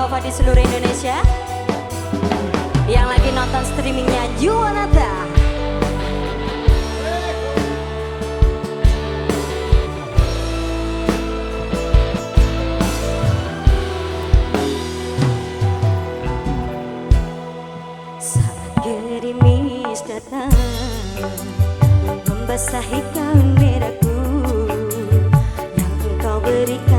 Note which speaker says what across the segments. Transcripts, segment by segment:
Speaker 1: Mova di seluruh Indonesia. Yang lagi nonton streamingnya Juwanata. Saat gerimis datang Membasahi kain merahku Yang engkau berikan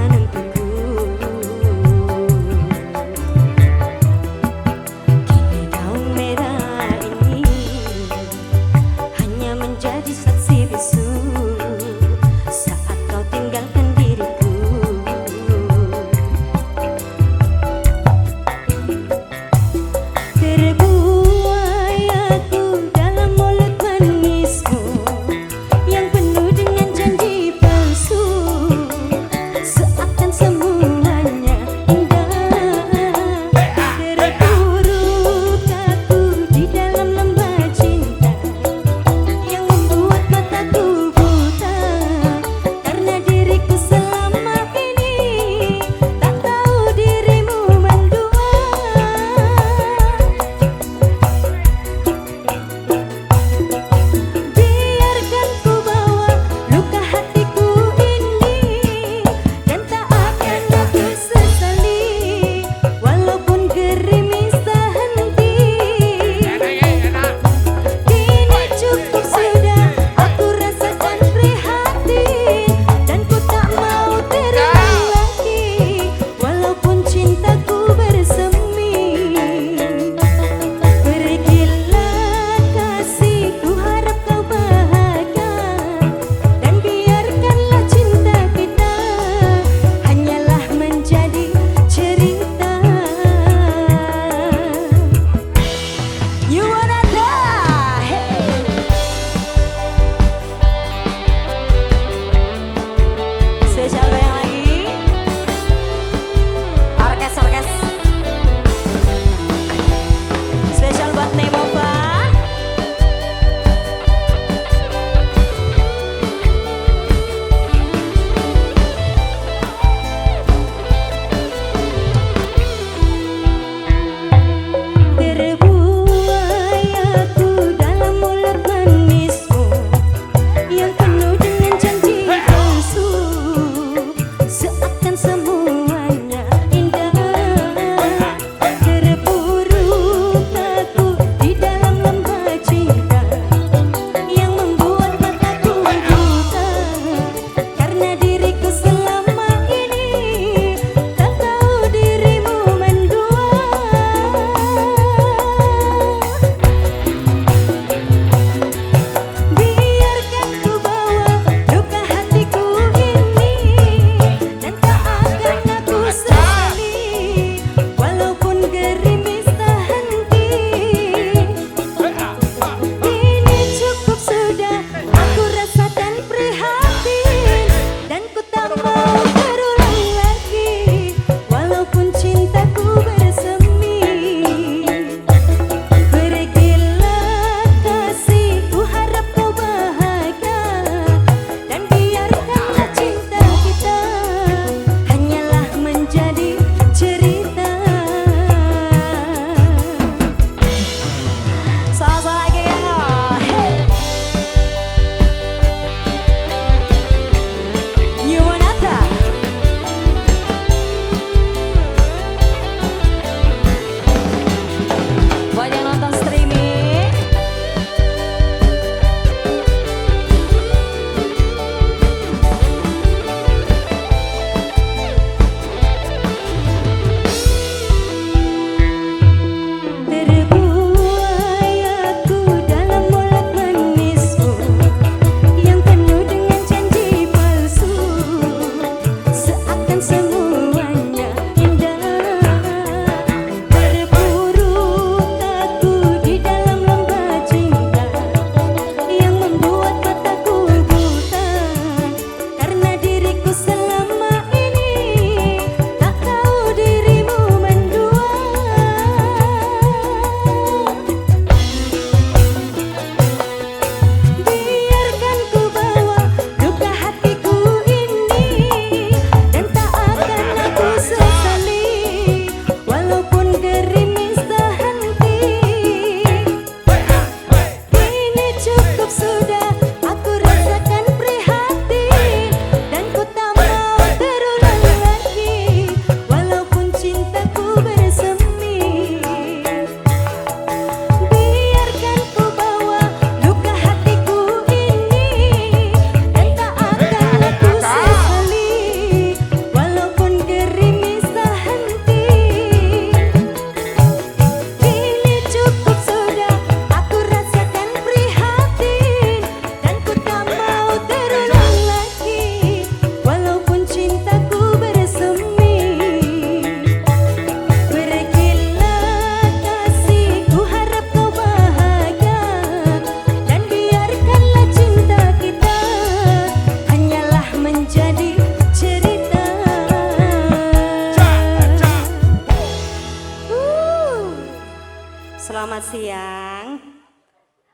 Speaker 1: selamat siang.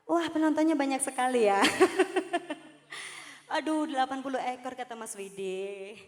Speaker 1: Wah, penontonnya banyak sekali ya. Aduh, 80 ekor kata Mas Widi.